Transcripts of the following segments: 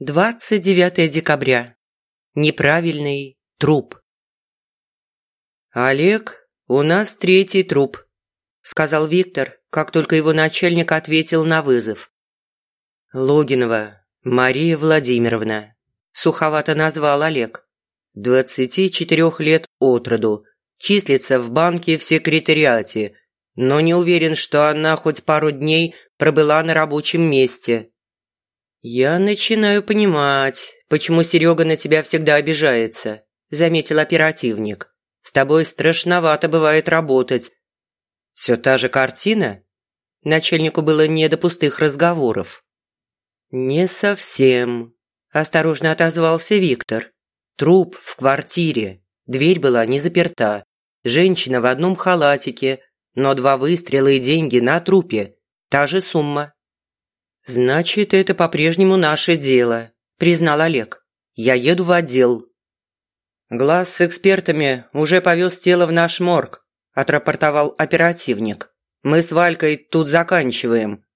29 декабря. Неправильный труп. «Олег, у нас третий труп», – сказал Виктор, как только его начальник ответил на вызов. «Логинова Мария Владимировна», – суховато назвал Олег. «24 лет от роду, числится в банке в секретариате, но не уверен, что она хоть пару дней пробыла на рабочем месте». «Я начинаю понимать, почему Серега на тебя всегда обижается», – заметил оперативник. «С тобой страшновато бывает работать». «Все та же картина?» Начальнику было не до пустых разговоров. «Не совсем», – осторожно отозвался Виктор. «Труп в квартире. Дверь была не заперта. Женщина в одном халатике, но два выстрела и деньги на трупе. Та же сумма». «Значит, это по-прежнему наше дело», – признал Олег. «Я еду в отдел». «Глаз с экспертами уже повез тело в наш морг», – отрапортовал оперативник. «Мы с Валькой тут заканчиваем».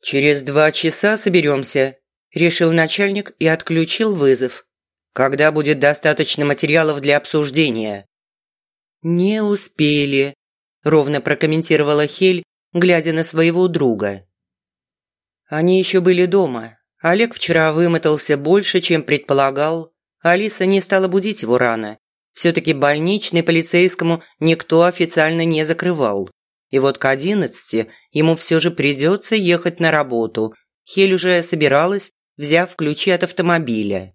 «Через два часа соберемся», – решил начальник и отключил вызов. «Когда будет достаточно материалов для обсуждения?» «Не успели», – ровно прокомментировала Хель, глядя на своего друга. Они еще были дома. Олег вчера вымотался больше, чем предполагал. Алиса не стала будить его рано. Все-таки больничный полицейскому никто официально не закрывал. И вот к одиннадцати ему все же придется ехать на работу. Хель уже собиралась, взяв ключи от автомобиля.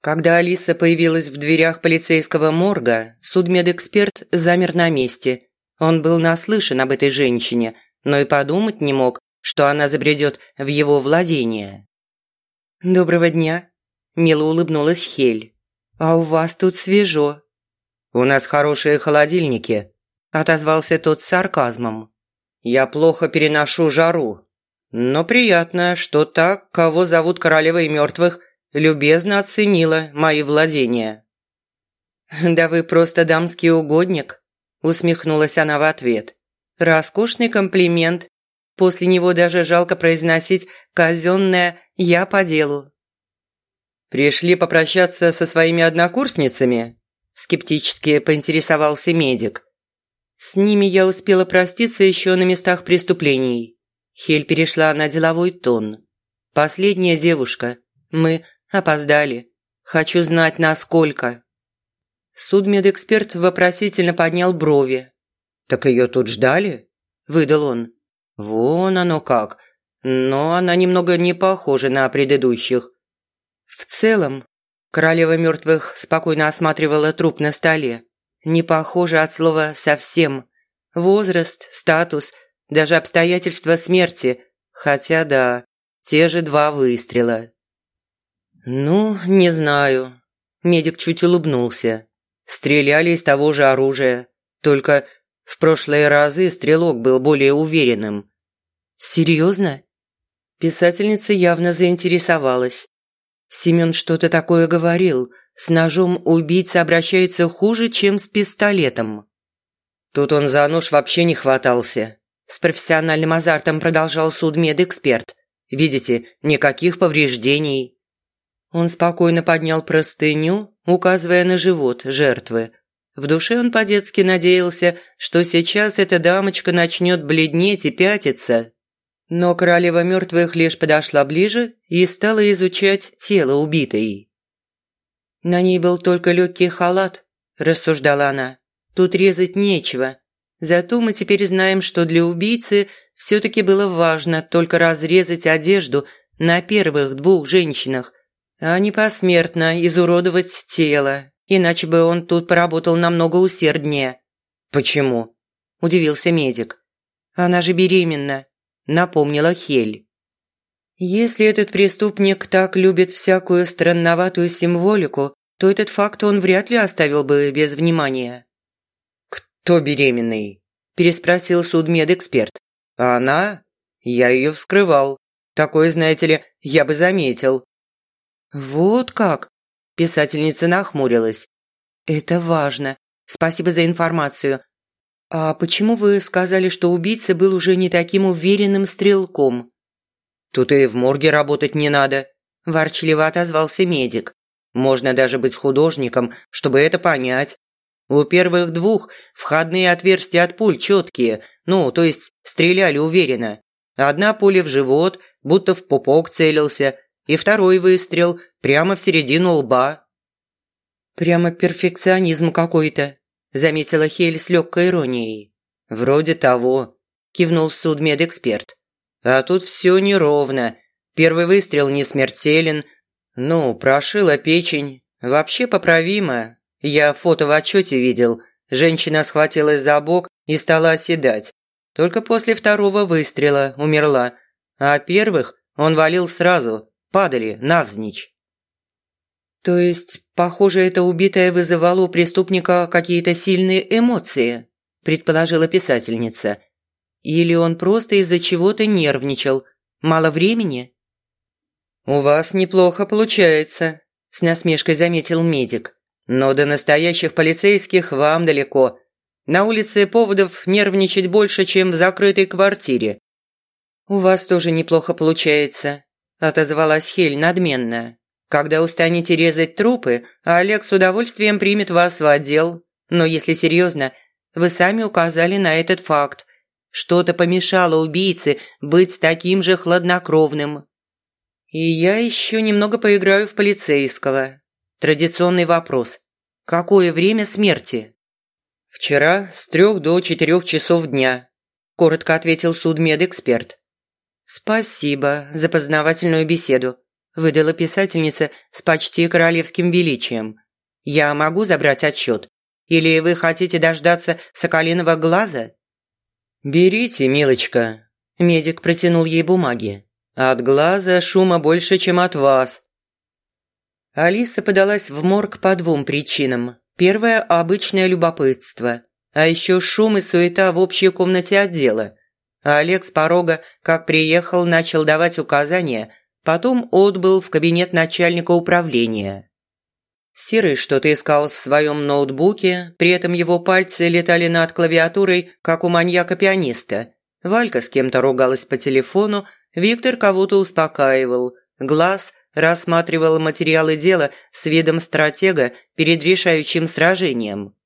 Когда Алиса появилась в дверях полицейского морга, судмедэксперт замер на месте. Он был наслышан об этой женщине, но и подумать не мог, что она забредет в его владение. «Доброго дня», – мило улыбнулась Хель. «А у вас тут свежо». «У нас хорошие холодильники», – отозвался тот с сарказмом. «Я плохо переношу жару, но приятно, что так, кого зовут королевой мертвых, любезно оценила мои владения». «Да вы просто дамский угодник», – усмехнулась она в ответ. «Роскошный комплимент После него даже жалко произносить казенное «я по делу». «Пришли попрощаться со своими однокурсницами?» – скептически поинтересовался медик. «С ними я успела проститься еще на местах преступлений». Хель перешла на деловой тон. «Последняя девушка. Мы опоздали. Хочу знать, насколько». Судмедэксперт вопросительно поднял брови. «Так ее тут ждали?» – выдал он. Вон оно как. Но она немного не похожа на предыдущих. В целом, королева мертвых спокойно осматривала труп на столе. Не похоже от слова «совсем». Возраст, статус, даже обстоятельства смерти. Хотя да, те же два выстрела. «Ну, не знаю». Медик чуть улыбнулся. Стреляли из того же оружия. Только в прошлые разы стрелок был более уверенным. «Серьезно?» Писательница явно заинтересовалась. Семен что-то такое говорил. С ножом убийца обращается хуже, чем с пистолетом. Тут он за нож вообще не хватался. С профессиональным азартом продолжал судмедэксперт. Видите, никаких повреждений. Он спокойно поднял простыню, указывая на живот жертвы, в душе он по-детски надеялся, что сейчас эта дамочка начнет бледнеть и пятиться. Но королева мертвых лишь подошла ближе и стала изучать тело убитой. «На ней был только легкий халат», – рассуждала она. «Тут резать нечего. Зато мы теперь знаем, что для убийцы все-таки было важно только разрезать одежду на первых двух женщинах, а не посмертно изуродовать тело иначе бы он тут поработал намного усерднее». «Почему?» – удивился медик. «Она же беременна», – напомнила Хель. «Если этот преступник так любит всякую странноватую символику, то этот факт он вряд ли оставил бы без внимания». «Кто беременный?» – переспросил судмедэксперт. «А она? Я ее вскрывал. Такое, знаете ли, я бы заметил». «Вот как?» Писательница нахмурилась. «Это важно. Спасибо за информацию. А почему вы сказали, что убийца был уже не таким уверенным стрелком?» «Тут и в морге работать не надо», – ворчливо отозвался медик. «Можно даже быть художником, чтобы это понять. У первых двух входные отверстия от пуль четкие, ну, то есть стреляли уверенно. Одна пуля в живот, будто в пупок целился, и второй выстрел прямо в середину лба. «Прямо перфекционизм какой-то», – заметила Хель с легкой иронией. «Вроде того», – кивнул судмедэксперт. «А тут все неровно. Первый выстрел не смертелен. Ну, прошила печень. Вообще поправимо. Я фото в отчете видел. Женщина схватилась за бок и стала оседать. Только после второго выстрела умерла. А первых он валил сразу, падали навзничь. То есть, похоже, это убитое вызывало у преступника какие-то сильные эмоции, предположила писательница. Или он просто из-за чего-то нервничал. Мало времени? «У вас неплохо получается», – с насмешкой заметил медик. «Но до настоящих полицейских вам далеко. На улице поводов нервничать больше, чем в закрытой квартире». «У вас тоже неплохо получается», – отозвалась Хель надменно. «Когда устанете резать трупы, Олег с удовольствием примет вас в отдел. Но если серьезно, вы сами указали на этот факт. Что-то помешало убийце быть таким же хладнокровным. И я еще немного поиграю в полицейского. Традиционный вопрос. Какое время смерти? Вчера с трех до четырех часов дня, коротко ответил судмедэксперт. Спасибо за познавательную беседу, выдала писательница с почти королевским величием. Я могу забрать отчет? Или вы хотите дождаться соколиного глаза? «Берите, милочка», – медик протянул ей бумаги. От глаза шума больше, чем от вас». Алиса подалась в морг по двум причинам. Первое – обычное любопытство. А еще шум и суета в общей комнате отдела. А Олег с порога, как приехал, начал давать указания, потом отбыл в кабинет начальника управления. Серый что-то искал в своем ноутбуке, при этом его пальцы летали над клавиатурой, как у маньяка-пианиста. Валька с кем-то ругалась по телефону, Виктор кого-то успокаивал. Глаз рассматривал материалы дела с видом стратега перед решающим сражением.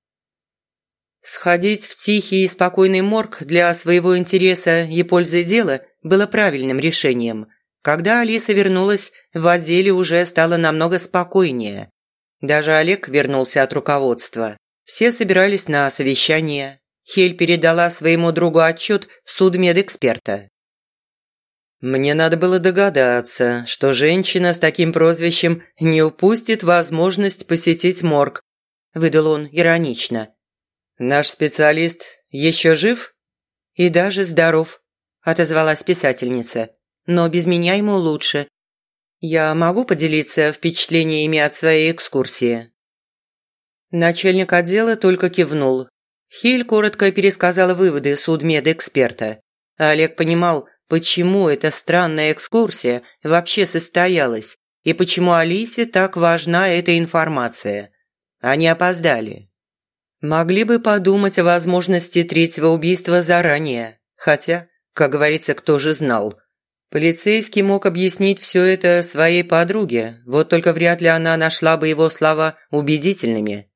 Сходить в тихий и спокойный морг для своего интереса и пользы дела было правильным решением. Когда Алиса вернулась, в отделе уже стало намного спокойнее. Даже Олег вернулся от руководства. Все собирались на совещание. Хель передала своему другу отчет судмедэксперта. Мне надо было догадаться, что женщина с таким прозвищем не упустит возможность посетить морг. Выдал он иронично. Наш специалист еще жив? И даже здоров, отозвалась писательница. Но без меня ему лучше. Я могу поделиться впечатлениями от своей экскурсии. Начальник отдела только кивнул. Хиль коротко пересказала выводы судмедэксперта. Олег понимал, почему эта странная экскурсия вообще состоялась и почему Алисе так важна эта информация. Они опоздали. Могли бы подумать о возможности третьего убийства заранее, хотя, как говорится, кто же знал. Полицейский мог объяснить все это своей подруге, вот только вряд ли она нашла бы его слова убедительными.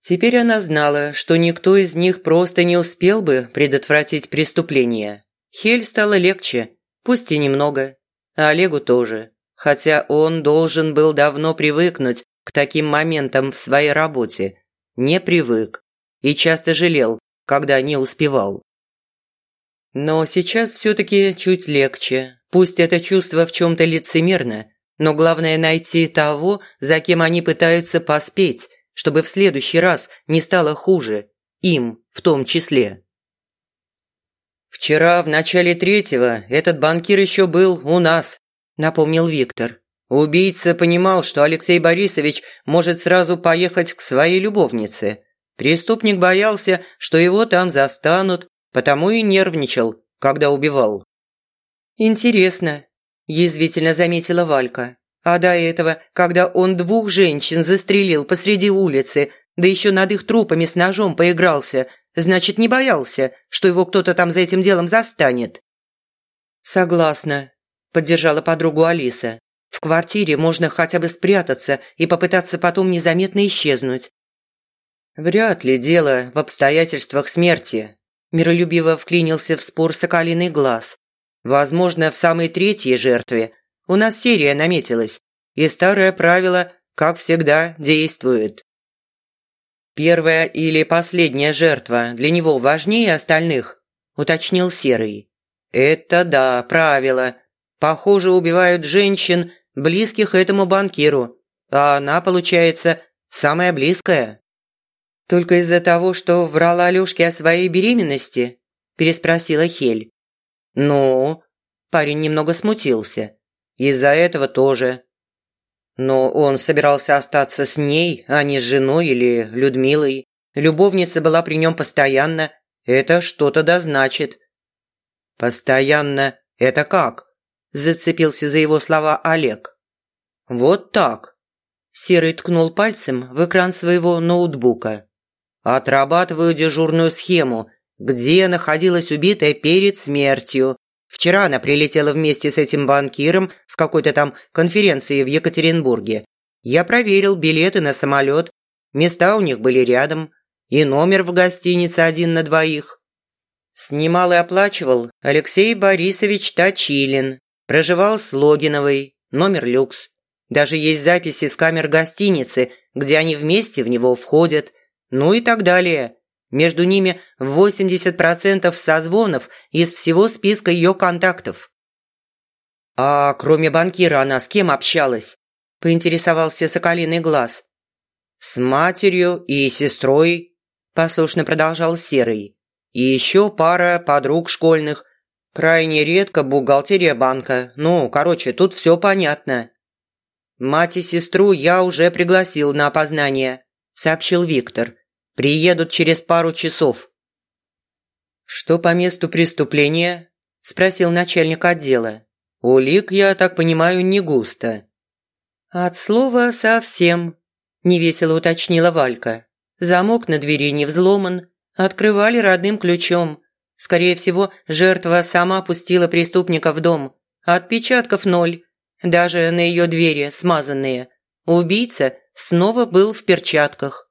Теперь она знала, что никто из них просто не успел бы предотвратить преступление. Хель стало легче, пусть и немного, а Олегу тоже, хотя он должен был давно привыкнуть к таким моментам в своей работе. Не привык и часто жалел, когда не успевал. Но сейчас все-таки чуть легче. Пусть это чувство в чем-то лицемерно, но главное найти того, за кем они пытаются поспеть, чтобы в следующий раз не стало хуже, им в том числе. «Вчера, в начале третьего, этот банкир еще был у нас», – напомнил Виктор. Убийца понимал, что Алексей Борисович может сразу поехать к своей любовнице. Преступник боялся, что его там застанут, потому и нервничал, когда убивал. «Интересно», – язвительно заметила Валька. «А до этого, когда он двух женщин застрелил посреди улицы, да еще над их трупами с ножом поигрался, Значит, не боялся, что его кто-то там за этим делом застанет. «Согласна», – поддержала подругу Алиса. «В квартире можно хотя бы спрятаться и попытаться потом незаметно исчезнуть. Вряд ли дело в обстоятельствах смерти. Миролюбиво вклинился в спор соколиный глаз. Возможно, в самой третьей жертве. У нас серия наметилась, и старое правило, как всегда, действует. Первая или последняя жертва для него важнее остальных, уточнил Серый. Это да, правило. Похоже, убивают женщин, близких этому банкиру, а она, получается, самая близкая. Только из-за того, что врала Алёшке о своей беременности? переспросила Хель. «Ну?» Парень немного смутился. «Из-за этого тоже». Но он собирался остаться с ней, а не с женой или Людмилой. Любовница была при нем постоянно. Это что-то да значит. «Постоянно? Это как?» Зацепился за его слова Олег. «Вот так». Серый ткнул пальцем в экран своего ноутбука. «Отрабатываю дежурную схему где находилась убитая перед смертью. Вчера она прилетела вместе с этим банкиром с какой-то там конференции в Екатеринбурге. Я проверил билеты на самолет, места у них были рядом, и номер в гостинице один на двоих. Снимал и оплачивал Алексей Борисович Точилин. Проживал с Логиновой, номер люкс. Даже есть записи с камер гостиницы, где они вместе в него входят. Ну и так далее. Между ними 80% созвонов из всего списка ее контактов. «А кроме банкира она с кем общалась?» – поинтересовался Соколиный глаз. «С матерью и сестрой», – послушно продолжал Серый. «И еще пара подруг школьных. Крайне редко бухгалтерия банка. Ну, короче, тут все понятно». «Мать и сестру я уже пригласил на опознание», – сообщил Виктор. Приедут через пару часов». «Что по месту преступления?» – спросил начальник отдела. «Улик, я так понимаю, не густо». «От слова совсем», – невесело уточнила Валька. «Замок на двери не взломан, открывали родным ключом. Скорее всего, жертва сама пустила преступника в дом. Отпечатков ноль, даже на ее двери смазанные. Убийца снова был в перчатках.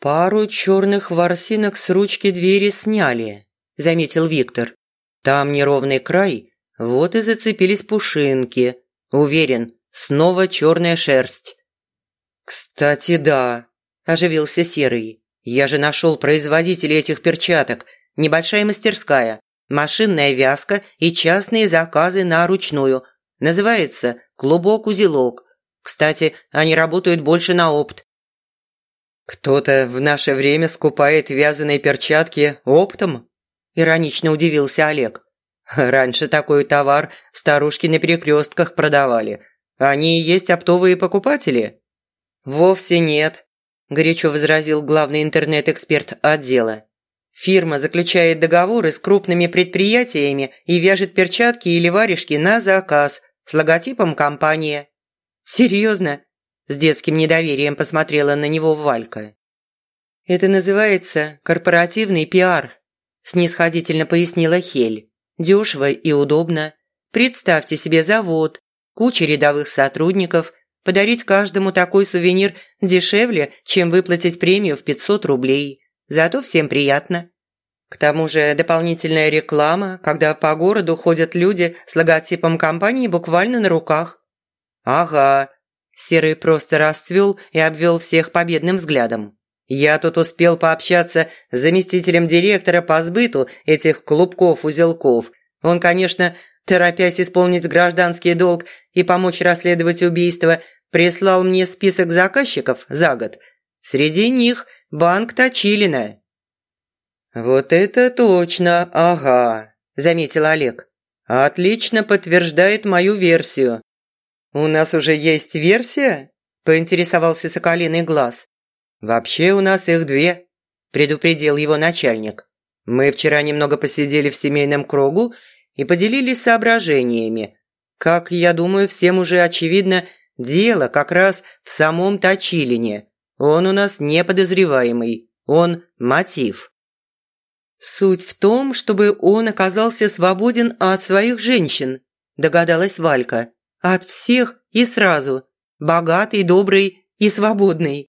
«Пару черных ворсинок с ручки двери сняли», – заметил Виктор. «Там неровный край, вот и зацепились пушинки. Уверен, снова черная шерсть». «Кстати, да», – оживился Серый. «Я же нашел производителя этих перчаток. Небольшая мастерская, машинная вязка и частные заказы на ручную. Называется «Клубок-узелок». Кстати, они работают больше на опт. «Кто-то в наше время скупает вязаные перчатки оптом?» – иронично удивился Олег. «Раньше такой товар старушки на перекрестках продавали. Они и есть оптовые покупатели?» «Вовсе нет», – горячо возразил главный интернет-эксперт отдела. «Фирма заключает договоры с крупными предприятиями и вяжет перчатки или варежки на заказ с логотипом компании». «Серьезно? С детским недоверием посмотрела на него Валька. «Это называется корпоративный пиар», – снисходительно пояснила Хель. «Дешево и удобно. Представьте себе завод, куча рядовых сотрудников. Подарить каждому такой сувенир дешевле, чем выплатить премию в 500 рублей. Зато всем приятно. К тому же дополнительная реклама, когда по городу ходят люди с логотипом компании буквально на руках. Ага, Серый просто расцвел и обвел всех победным взглядом. «Я тут успел пообщаться с заместителем директора по сбыту этих клубков-узелков. Он, конечно, торопясь исполнить гражданский долг и помочь расследовать убийство, прислал мне список заказчиков за год. Среди них банк Точилина». «Вот это точно, ага», – заметил Олег. «Отлично подтверждает мою версию. «У нас уже есть версия?» – поинтересовался Соколиный глаз. «Вообще у нас их две», – предупредил его начальник. «Мы вчера немного посидели в семейном кругу и поделились соображениями. Как, я думаю, всем уже очевидно, дело как раз в самом Точилине. Он у нас не подозреваемый, он мотив». «Суть в том, чтобы он оказался свободен от своих женщин», – догадалась Валька. От всех и сразу. Богатый, добрый и свободный».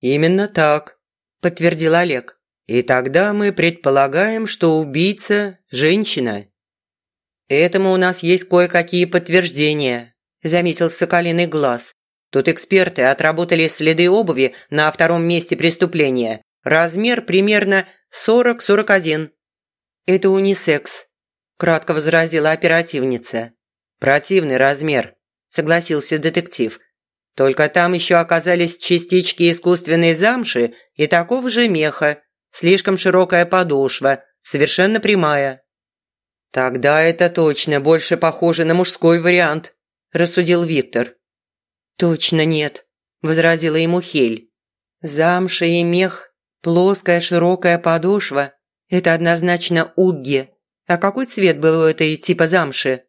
«Именно так», – подтвердил Олег. «И тогда мы предполагаем, что убийца – женщина». «Этому у нас есть кое-какие подтверждения», – заметил Соколиный глаз. «Тут эксперты отработали следы обуви на втором месте преступления. Размер примерно 40-41». «Это унисекс», – кратко возразила оперативница. «Противный размер», – согласился детектив. «Только там еще оказались частички искусственной замши и такого же меха, слишком широкая подошва, совершенно прямая». «Тогда это точно больше похоже на мужской вариант», – рассудил Виктор. «Точно нет», – возразила ему Хель. «Замша и мех, плоская широкая подошва – это однозначно угги. А какой цвет был у этой типа замши?»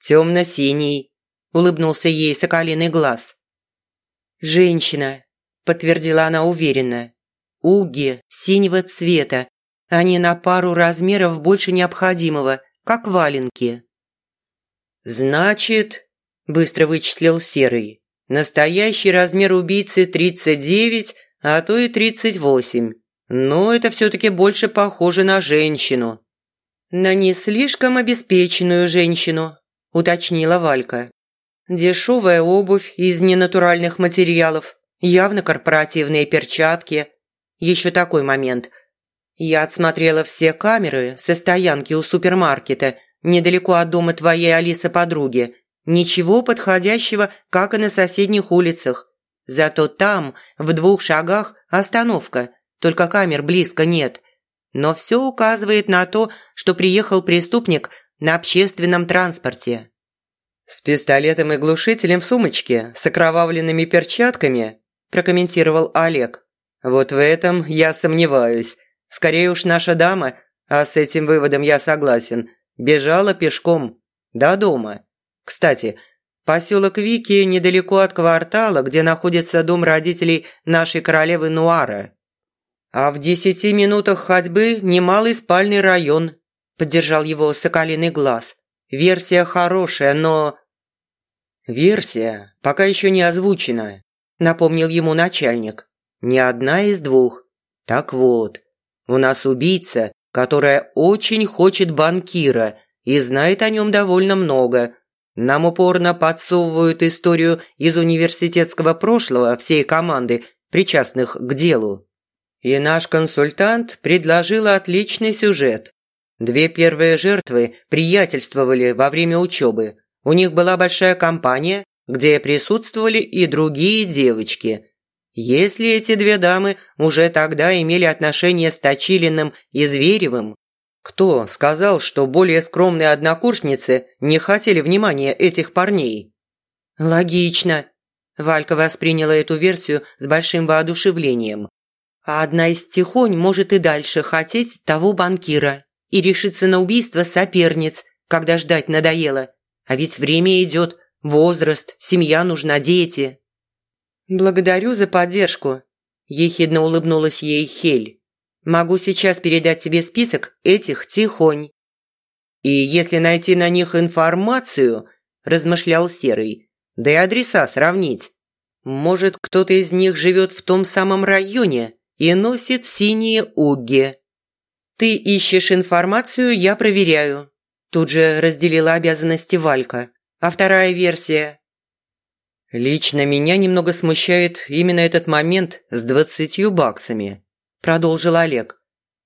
«Темно-синий», – улыбнулся ей соколиный глаз. «Женщина», – подтвердила она уверенно. «Уги синего цвета, они на пару размеров больше необходимого, как валенки». «Значит», – быстро вычислил Серый, «настоящий размер убийцы 39, а то и 38. Но это все-таки больше похоже на женщину». «На не слишком обеспеченную женщину», – уточнила Валька. «Дешевая обувь из ненатуральных материалов, явно корпоративные перчатки. Еще такой момент. Я отсмотрела все камеры со стоянки у супермаркета, недалеко от дома твоей Алисы-подруги. Ничего подходящего, как и на соседних улицах. Зато там, в двух шагах, остановка, только камер близко нет. Но все указывает на то, что приехал преступник на общественном транспорте. «С пистолетом и глушителем в сумочке, с окровавленными перчатками», прокомментировал Олег. «Вот в этом я сомневаюсь. Скорее уж наша дама, а с этим выводом я согласен, бежала пешком до дома. Кстати, поселок Вики недалеко от квартала, где находится дом родителей нашей королевы Нуара. А в десяти минутах ходьбы немалый спальный район, поддержал его соколиный глаз. Версия хорошая, но... Версия пока еще не озвучена, напомнил ему начальник. Ни одна из двух. Так вот, у нас убийца, которая очень хочет банкира и знает о нем довольно много. Нам упорно подсовывают историю из университетского прошлого всей команды, причастных к делу. И наш консультант предложил отличный сюжет. Две первые жертвы приятельствовали во время учебы. У них была большая компания, где присутствовали и другие девочки. Если эти две дамы уже тогда имели отношения с Точилиным и Зверевым, кто сказал, что более скромные однокурсницы не хотели внимания этих парней? Логично. Валька восприняла эту версию с большим воодушевлением. А одна из тихонь может и дальше хотеть того банкира и решиться на убийство соперниц, когда ждать надоело. А ведь время идет, возраст, семья нужна, дети. «Благодарю за поддержку», – ехидно улыбнулась ей Хель. «Могу сейчас передать тебе список этих тихонь». «И если найти на них информацию», – размышлял Серый, – «да и адреса сравнить. Может, кто-то из них живет в том самом районе и носит синие уги». «Ты ищешь информацию, я проверяю», – тут же разделила обязанности Валька. «А вторая версия «Лично меня немного смущает именно этот момент с двадцатью баксами», – продолжил Олег.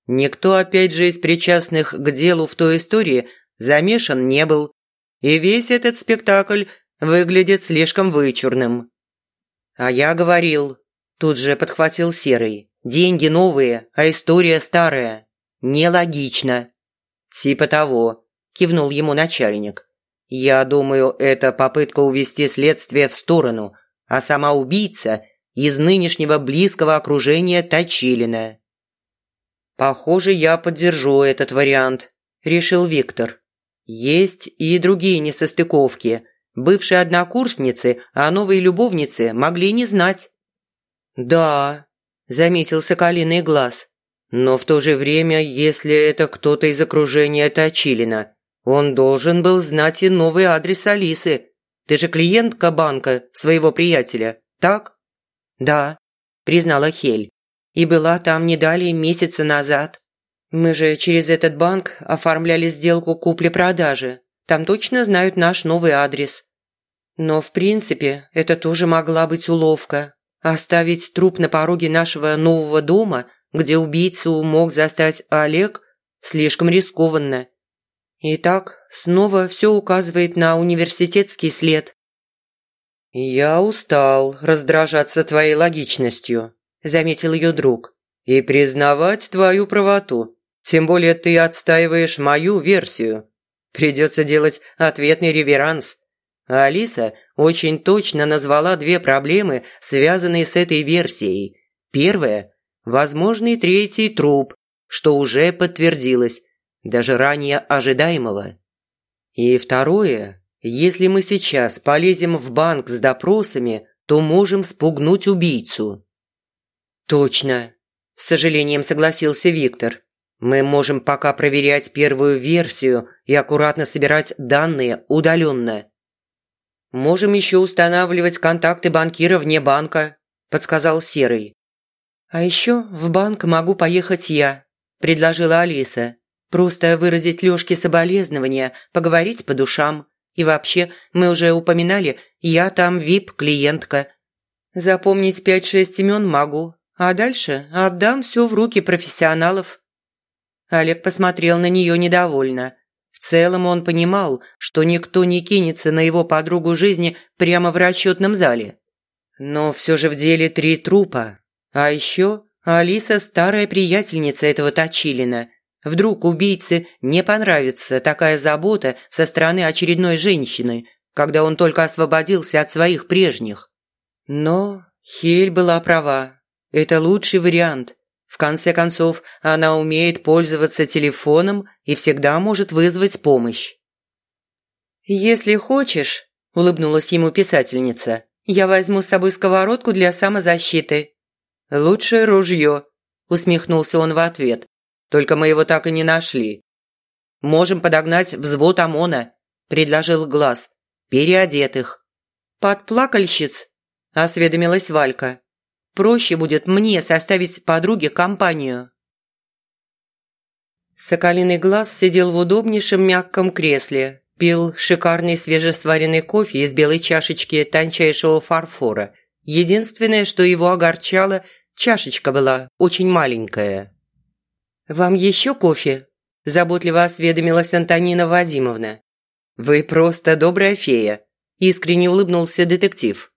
«Никто, опять же, из причастных к делу в той истории замешан не был, и весь этот спектакль выглядит слишком вычурным». «А я говорил», – тут же подхватил Серый, – «деньги новые, а история старая. Нелогично». «Типа того», – кивнул ему начальник. Я думаю, это попытка увести следствие в сторону, а сама убийца из нынешнего близкого окружения Точилина. «Похоже, я поддержу этот вариант», – решил Виктор. «Есть и другие несостыковки. Бывшие однокурсницы, а новые любовницы могли не знать». «Да», – заметил Соколиный глаз. «Но в то же время, если это кто-то из окружения Точилина, он должен был знать и новый адрес Алисы. Ты же клиентка банка своего приятеля, так?» «Да», – признала Хель. «И была там не далее месяца назад. Мы же через этот банк оформляли сделку купли-продажи. Там точно знают наш новый адрес. Но, в принципе, это тоже могла быть уловка. Оставить труп на пороге нашего нового дома, где убийцу мог застать Олег, слишком рискованно. Итак, снова все указывает на университетский след. «Я устал раздражаться твоей логичностью», – заметил ее друг, – «и признавать твою правоту. Тем более ты отстаиваешь мою версию. Придется делать ответный реверанс. Алиса очень точно назвала две проблемы, связанные с этой версией. Первая – возможный третий труп, что уже подтвердилось даже ранее ожидаемого. И второе, если мы сейчас полезем в банк с допросами, то можем спугнуть убийцу. Точно, с сожалением согласился Виктор. Мы можем пока проверять первую версию и аккуратно собирать данные удаленно. Можем еще устанавливать контакты банкира вне банка, подсказал Серый. А еще в банк могу поехать я, предложила Алиса. Просто выразить Лёшке соболезнования, поговорить по душам. И вообще, мы уже упоминали, я там вип-клиентка. Запомнить пять-шесть имен могу, а дальше отдам все в руки профессионалов». Олег посмотрел на нее недовольно. В целом он понимал, что никто не кинется на его подругу жизни прямо в расчетном зале. Но все же в деле три трупа. А еще Алиса старая приятельница этого Точилина – Вдруг убийце не понравится такая забота со стороны очередной женщины, когда он только освободился от своих прежних. Но Хель была права. Это лучший вариант. В конце концов, она умеет пользоваться телефоном и всегда может вызвать помощь. «Если хочешь», – улыбнулась ему писательница, – «я возьму с собой сковородку для самозащиты». «Лучшее ружье», – усмехнулся он в ответ. Только мы его так и не нашли. Можем подогнать взвод ОМОНа, предложил Глаз. Переодетых. Под плакальщиц, осведомилась Валька. Проще будет мне составить подруге компанию. Соколиный глаз сидел в удобнейшем мягком кресле, пил шикарный свежесваренный кофе из белой чашечки тончайшего фарфора. Единственное, что его огорчало, чашечка была очень маленькая. «Вам еще кофе?» – заботливо осведомилась Антонина Вадимовна. «Вы просто добрая фея», – искренне улыбнулся детектив.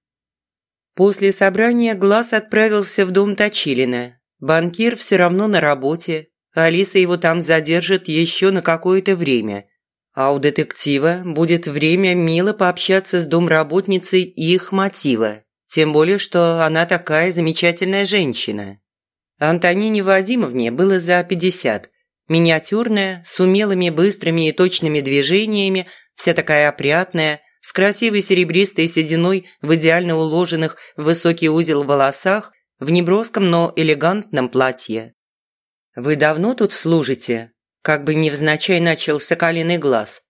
После собрания Глаз отправился в дом Точилина. Банкир все равно на работе. Алиса его там задержит еще на какое-то время. А у детектива будет время мило пообщаться с домработницей и их мотива. Тем более, что она такая замечательная женщина. Антонине Вадимовне было за пятьдесят. Миниатюрная, с умелыми, быстрыми и точными движениями, вся такая опрятная, с красивой серебристой сединой в идеально уложенных в высокий узел волосах, в неброском, но элегантном платье. «Вы давно тут служите?» Как бы невзначай начал соколиный глаз.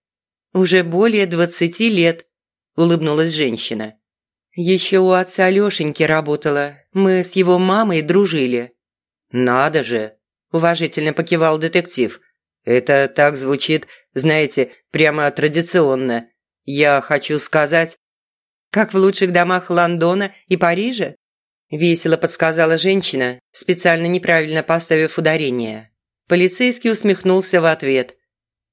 «Уже более двадцати лет», – улыбнулась женщина. «Еще у отца Лешеньки работала. Мы с его мамой дружили. «Надо же!» – уважительно покивал детектив. «Это так звучит, знаете, прямо традиционно. Я хочу сказать...» «Как в лучших домах Лондона и Парижа?» – весело подсказала женщина, специально неправильно поставив ударение. Полицейский усмехнулся в ответ.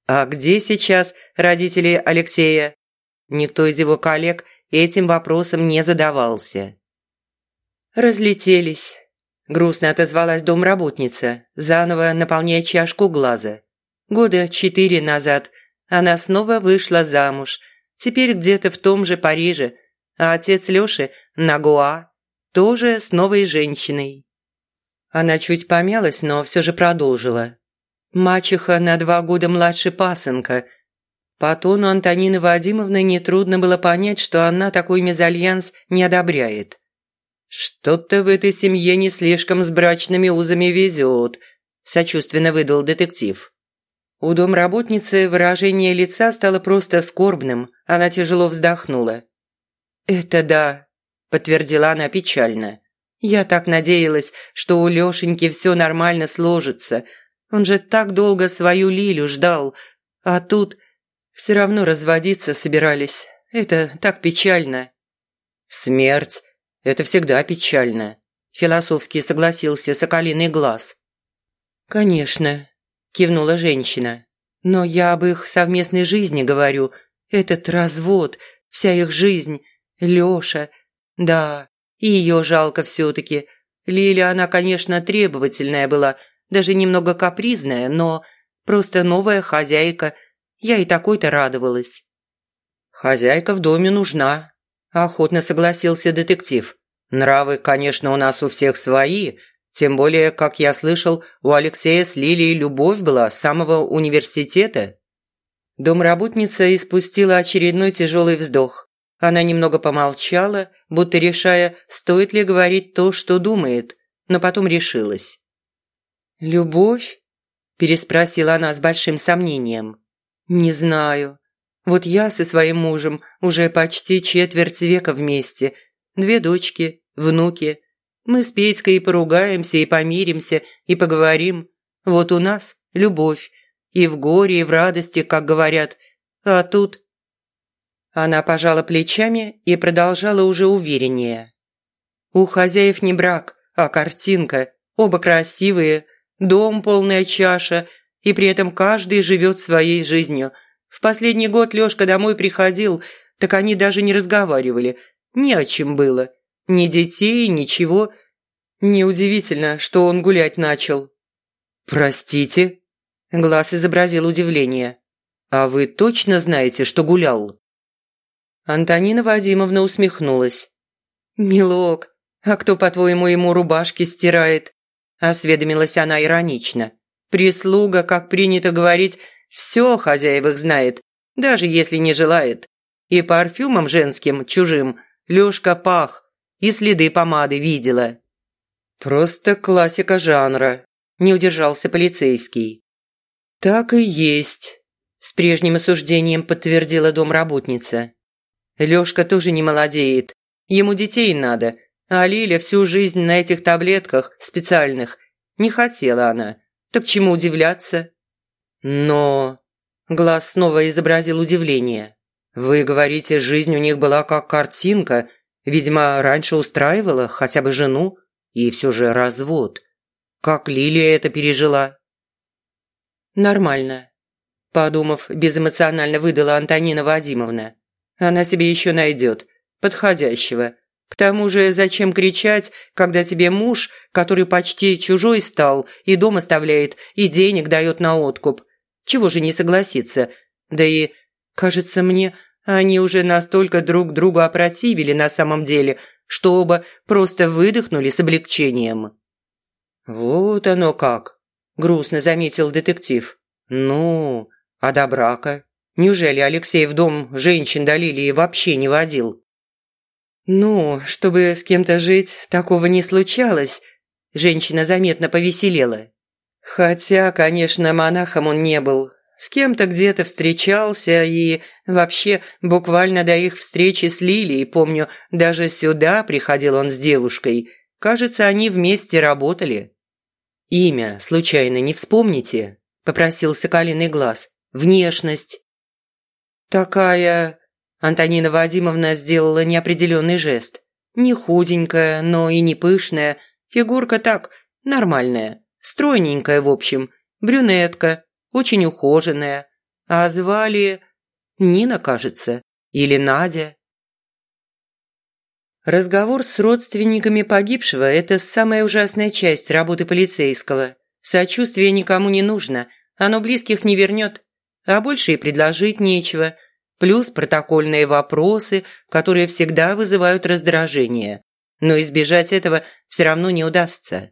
«А где сейчас родители Алексея?» Никто из его коллег этим вопросом не задавался. «Разлетелись», Грустно отозвалась домработница, заново наполняя чашку глаза. Года четыре назад она снова вышла замуж, теперь где-то в том же Париже, а отец Лёши на Гоа, тоже с новой женщиной. Она чуть помялась, но все же продолжила. Мачеха на два года младше пасынка. По тону Антонины Вадимовны нетрудно было понять, что она такой мезальянс не одобряет. «Что-то в этой семье не слишком с брачными узами везет», – сочувственно выдал детектив. У домработницы выражение лица стало просто скорбным. Она тяжело вздохнула. «Это да», – подтвердила она печально. «Я так надеялась, что у Лёшеньки все нормально сложится. Он же так долго свою Лилю ждал. А тут все равно разводиться собирались. Это так печально». «Смерть – это всегда печально», – философски согласился Соколиный глаз. «Конечно», – кивнула женщина. «Но я об их совместной жизни говорю. Этот развод, вся их жизнь, Лёша. Да, и её жалко всё-таки. Лиля, она, конечно, требовательная была, даже немного капризная, но просто новая хозяйка. Я и такой-то радовалась». «Хозяйка в доме нужна», – охотно согласился детектив. «Нравы, конечно, у нас у всех свои, тем более, как я слышал, у Алексея с Лилией любовь была с самого университета». Домработница испустила очередной тяжелый вздох. Она немного помолчала, будто решая, стоит ли говорить то, что думает, но потом решилась. «Любовь?» – переспросила она с большим сомнением. «Не знаю. Вот я со своим мужем уже почти четверть века вместе. Две дочки, внуки. Мы с Петькой и поругаемся, и помиримся, и поговорим. Вот у нас любовь. И в горе, и в радости, как говорят. А тут...» Она пожала плечами и продолжала уже увереннее. «У хозяев не брак, а картинка. Оба красивые, дом полная чаша, и при этом каждый живет своей жизнью. В последний год Лёшка домой приходил, так они даже не разговаривали. Ни о чем было. Ни детей, ничего. Неудивительно, что он гулять начал». «Простите?» Глаз изобразил удивление. «А вы точно знаете, что гулял?» Антонина Вадимовна усмехнулась. «Милок, а кто, по-твоему, ему рубашки стирает?» Осведомилась она иронично. «Прислуга, как принято говорить, все хозяевых знает, даже если не желает. И парфюмом женским, чужим, Лёшка пах, и следы помады видела». «Просто классика жанра», – не удержался полицейский. «Так и есть», – с прежним осуждением подтвердила домработница. Лёшка тоже не молодеет. Ему детей надо, а Лиля всю жизнь на этих таблетках специальных. Не хотела она. Так чему удивляться? Но... Глаз снова изобразил удивление. Вы говорите, жизнь у них была как картинка. Видимо, раньше устраивала хотя бы жену. И все же развод. Как Лилия это пережила? Нормально. Подумав, безэмоционально выдала Антонина Вадимовна. Она себе еще найдет. Подходящего. К тому же, зачем кричать, когда тебе муж, который почти чужой стал, и дом оставляет, и денег дает на откуп? Чего же не согласиться? Да и, кажется мне, они уже настолько друг другу опротивили на самом деле, что оба просто выдохнули с облегчением. «Вот оно как!» – грустно заметил детектив. «Ну, а до брака?» Неужели Алексей в дом женщин долили и вообще не водил? «Ну, чтобы с кем-то жить, такого не случалось», – женщина заметно повеселела. «Хотя, конечно, монахом он не был. С кем-то где-то встречался и вообще буквально до их встречи с Лилией, помню, даже сюда приходил он с девушкой. Кажется, они вместе работали». «Имя, случайно, не вспомните?» – попросил Соколиный глаз. «Внешность?» «Такая...» Антонина Вадимовна сделала неопределенный жест. «Не худенькая, но и не пышная. Фигурка так, нормальная. Стройненькая, в общем. Брюнетка. Очень ухоженная. А звали... Нина, кажется. Или Надя». Разговор с родственниками погибшего – это самая ужасная часть работы полицейского. Сочувствие никому не нужно, оно близких не вернет, а больше и предложить нечего – плюс протокольные вопросы, которые всегда вызывают раздражение. Но избежать этого все равно не удастся.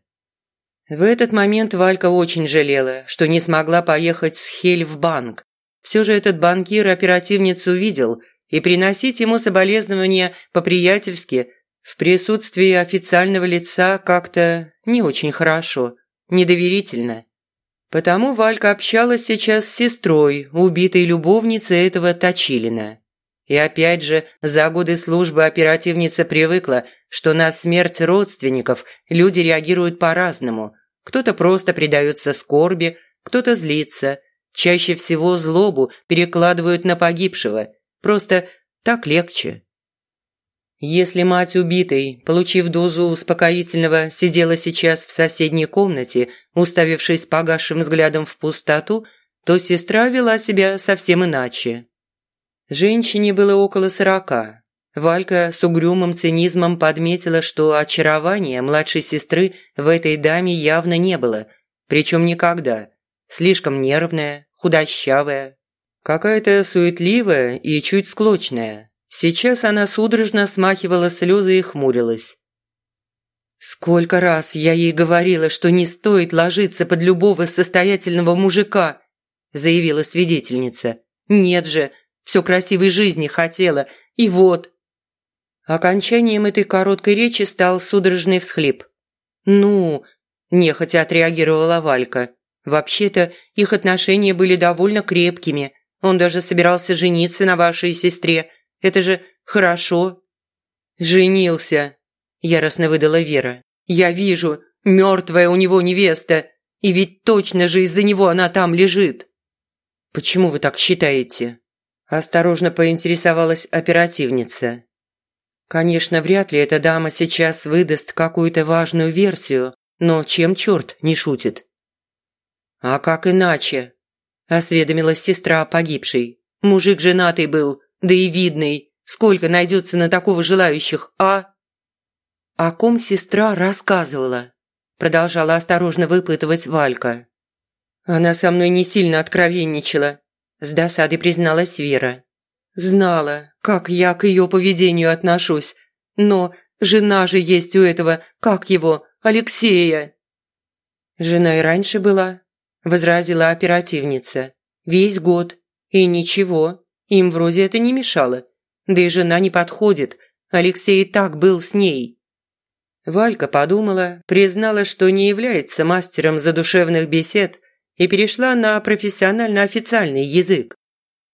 В этот момент Валька очень жалела, что не смогла поехать с Хель в банк. Все же этот банкир оперативницу видел, и приносить ему соболезнования по-приятельски в присутствии официального лица как-то не очень хорошо, недоверительно. Потому Валька общалась сейчас с сестрой, убитой любовницей этого Точилина. И опять же, за годы службы оперативница привыкла, что на смерть родственников люди реагируют по-разному. Кто-то просто предается скорби, кто-то злится. Чаще всего злобу перекладывают на погибшего. Просто так легче. Если мать убитой, получив дозу успокоительного, сидела сейчас в соседней комнате, уставившись погасшим взглядом в пустоту, то сестра вела себя совсем иначе. Женщине было около сорока. Валька с угрюмым цинизмом подметила, что очарования младшей сестры в этой даме явно не было, причем никогда. Слишком нервная, худощавая, какая-то суетливая и чуть склочная. Сейчас она судорожно смахивала слезы и хмурилась. «Сколько раз я ей говорила, что не стоит ложиться под любого состоятельного мужика!» заявила свидетельница. «Нет же, все красивой жизни хотела, и вот». Окончанием этой короткой речи стал судорожный всхлип. «Ну...» – нехотя отреагировала Валька. «Вообще-то их отношения были довольно крепкими. Он даже собирался жениться на вашей сестре. Это же хорошо». «Женился», – яростно выдала Вера. «Я вижу, мертвая у него невеста, и ведь точно же из-за него она там лежит». «Почему вы так считаете?» Осторожно поинтересовалась оперативница. Конечно, вряд ли эта дама сейчас выдаст какую-то важную версию, но чем черт не шутит? «А как иначе?» – осведомилась сестра погибшей. «Мужик женатый был, да и видный. Сколько найдется на такого желающих, а?» «О ком сестра рассказывала?» – продолжала осторожно выпытывать Валька. Она со мной не сильно откровенничала, с досадой призналась Вера. Знала, как я к ее поведению отношусь, но жена же есть у этого, как его, Алексея. Жена и раньше была, возразила оперативница. Весь год. И ничего, им вроде это не мешало. Да и жена не подходит, Алексей и так был с ней. Валька подумала, признала, что не является мастером задушевных бесед, и перешла на профессионально-официальный язык.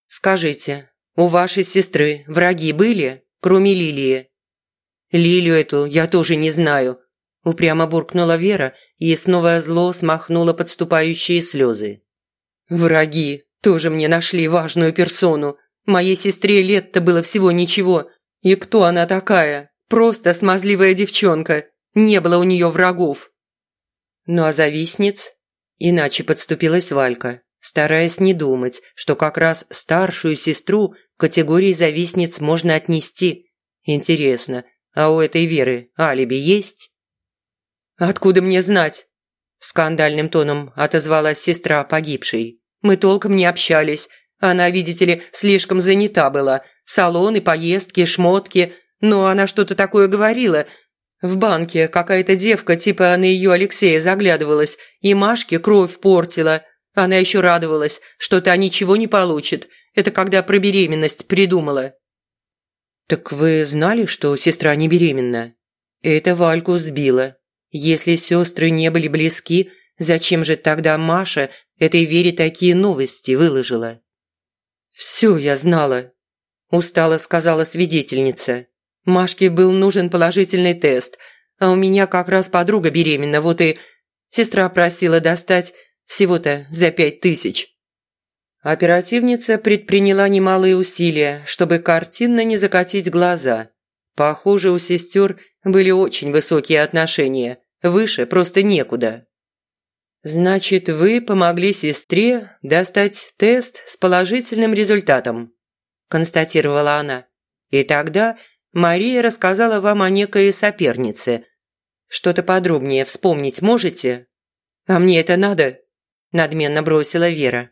«Скажите, у вашей сестры враги были, кроме Лилии?» «Лилию эту я тоже не знаю», – упрямо буркнула Вера и снова зло смахнула подступающие слезы. «Враги тоже мне нашли важную персону. Моей сестре лет-то было всего ничего. И кто она такая? Просто смазливая девчонка. Не было у нее врагов». «Ну а завистниц?» Иначе подступилась Валька, стараясь не думать, что как раз старшую сестру категории завистниц можно отнести. Интересно, а у этой Веры алиби есть? «Откуда мне знать?» Скандальным тоном отозвалась сестра погибшей. «Мы толком не общались. Она, видите ли, слишком занята была. Салоны, поездки, шмотки. Но она что-то такое говорила, в банке какая-то девка типа на ее Алексея заглядывалась и Машке кровь портила. Она еще радовалась, что та ничего не получит. Это когда про беременность придумала. «Так вы знали, что сестра не беременна?» Это Вальку сбило. Если сестры не были близки, зачем же тогда Маша этой Вере такие новости выложила? «Все я знала», – устало сказала свидетельница. Машке был нужен положительный тест, а у меня как раз подруга беременна, вот и сестра просила достать всего-то за пять тысяч. Оперативница предприняла немалые усилия, чтобы картинно не закатить глаза. Похоже, у сестер были очень высокие отношения, выше просто некуда. «Значит, вы помогли сестре достать тест с положительным результатом», констатировала она. «И тогда Мария рассказала вам о некой сопернице. Что-то подробнее вспомнить можете? А мне это надо?» Надменно бросила Вера.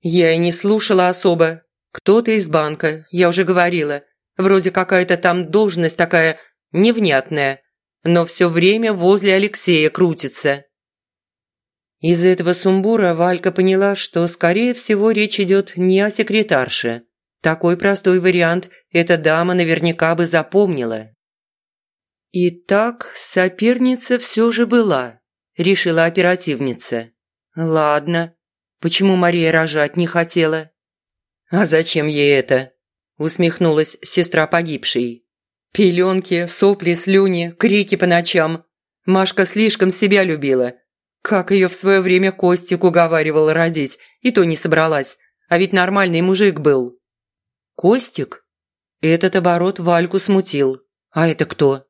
«Я и не слушала особо. Кто-то из банка, я уже говорила. Вроде какая-то там должность такая невнятная, но все время возле Алексея крутится». Из этого сумбура Валька поняла, что, скорее всего, речь идет не о секретарше. Такой простой вариант эта дама наверняка бы запомнила. «Итак, соперница все же была», – решила оперативница. «Ладно. Почему Мария рожать не хотела?» «А зачем ей это?» – усмехнулась сестра погибшей. «Пеленки, сопли, слюни, крики по ночам. Машка слишком себя любила. Как ее в свое время Костик уговаривал родить, и то не собралась. А ведь нормальный мужик был». «Костик?» Этот оборот Вальку смутил. «А это кто?»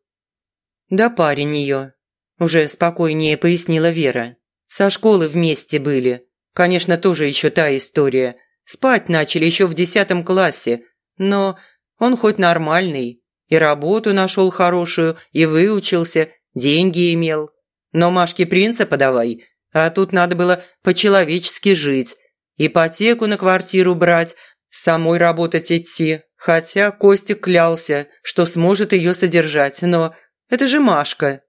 «Да парень ее», – уже спокойнее пояснила Вера. «Со школы вместе были. Конечно, тоже еще та история. Спать начали еще в десятом классе. Но он хоть нормальный. И работу нашел хорошую, и выучился, деньги имел. Но Машке принца подавай. А тут надо было по-человечески жить. Ипотеку на квартиру брать, самой работать идти. Хотя Костик клялся, что сможет ее содержать. Но это же Машка.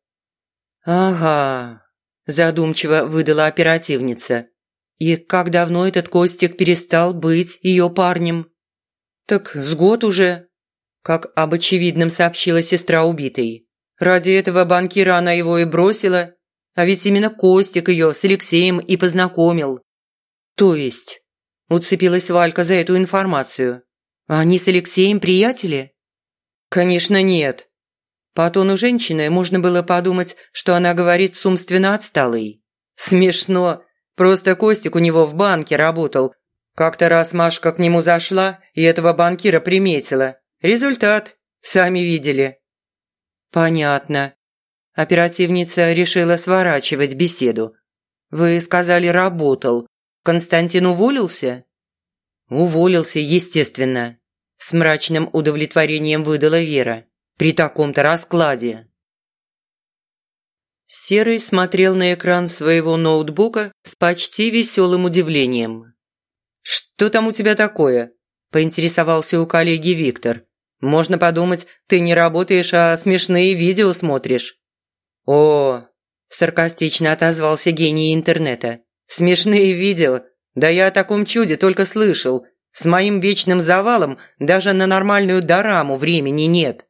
«Ага», – задумчиво выдала оперативница. И как давно этот Костик перестал быть ее парнем? Так с год уже, как об очевидном сообщила сестра убитой. Ради этого банкира она его и бросила, а ведь именно Костик ее с Алексеем и познакомил. То есть, уцепилась Валька за эту информацию. Они с Алексеем приятели? Конечно, нет. По тону женщины можно было подумать, что она говорит с умственно отсталой. Смешно. Просто Костик у него в банке работал. Как-то раз Машка к нему зашла и этого банкира приметила. Результат. Сами видели. Понятно. Оперативница решила сворачивать беседу. Вы сказали, работал. Константин уволился? Уволился, естественно. С мрачным удовлетворением выдала Вера. При таком-то раскладе. Серый смотрел на экран своего ноутбука с почти веселым удивлением. «Что там у тебя такое?» – поинтересовался у коллеги Виктор. «Можно подумать, ты не работаешь, а смешные видео смотришь». «О!» – саркастично отозвался гений интернета. «Смешные видео? Да я о таком чуде только слышал. С моим вечным завалом даже на нормальную дораму времени нет».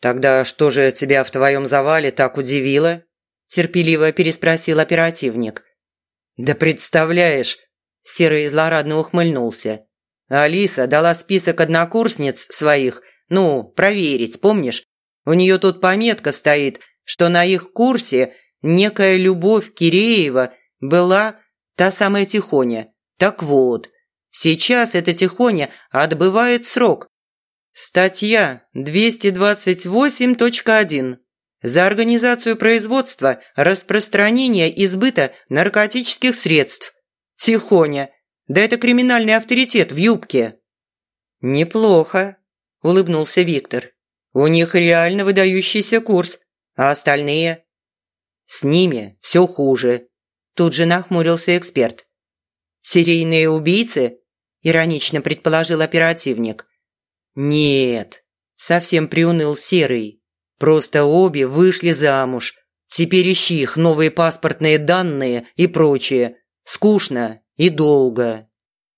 «Тогда что же тебя в твоем завале так удивило?» терпеливо переспросил оперативник. «Да представляешь!» – Серый злорадно ухмыльнулся. «Алиса дала список однокурсниц своих, ну, проверить, помнишь? У нее тут пометка стоит, что на их курсе некая Любовь Киреева была та самая Тихоня. Так вот, сейчас эта Тихоня отбывает срок. Статья 228.1 за организацию производства, распространения и сбыта наркотических средств. Тихоня. Да это криминальный авторитет в юбке. Неплохо, улыбнулся Виктор. У них реально выдающийся курс, а остальные? С ними все хуже. Тут же нахмурился эксперт. Серийные убийцы? Иронично предположил оперативник. Нет, совсем приуныл Серый. Просто обе вышли замуж. Теперь ищи их новые паспортные данные и прочее. Скучно и долго.